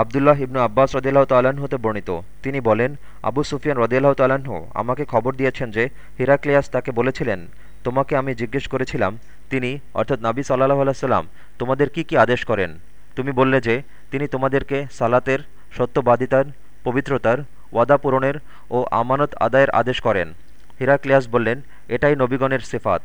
আবদুল্লাহ ইবনু আব্বাস রদিল্লাহ তাল্লাহ্ন হতে বর্ণিত। তিনি বলেন, আবু সুফিয়ান রদিল্লাহ তাল্লাহ্ন আমাকে খবর দিয়েছেন যে হিরাক্লিয়াস তাকে বলেছিলেন, তোমাকে আমি জিজ্ঞেস করেছিলাম, তিনি, অর্থাৎ নাবি সাল্লাহ আলাইসাল্লাম তোমাদের কি কি আদেশ করেন? তুমি বললে যে, তিনি তোমাদেরকে সালাতের, সত্যবাদিতার, পবিত্রতার, ওয়াদা পূরণের ও আমানত আদায়ের আদেশ করেন। হিরাক্লিয়াস বললেন, এটাই নবীগণের সিফাত।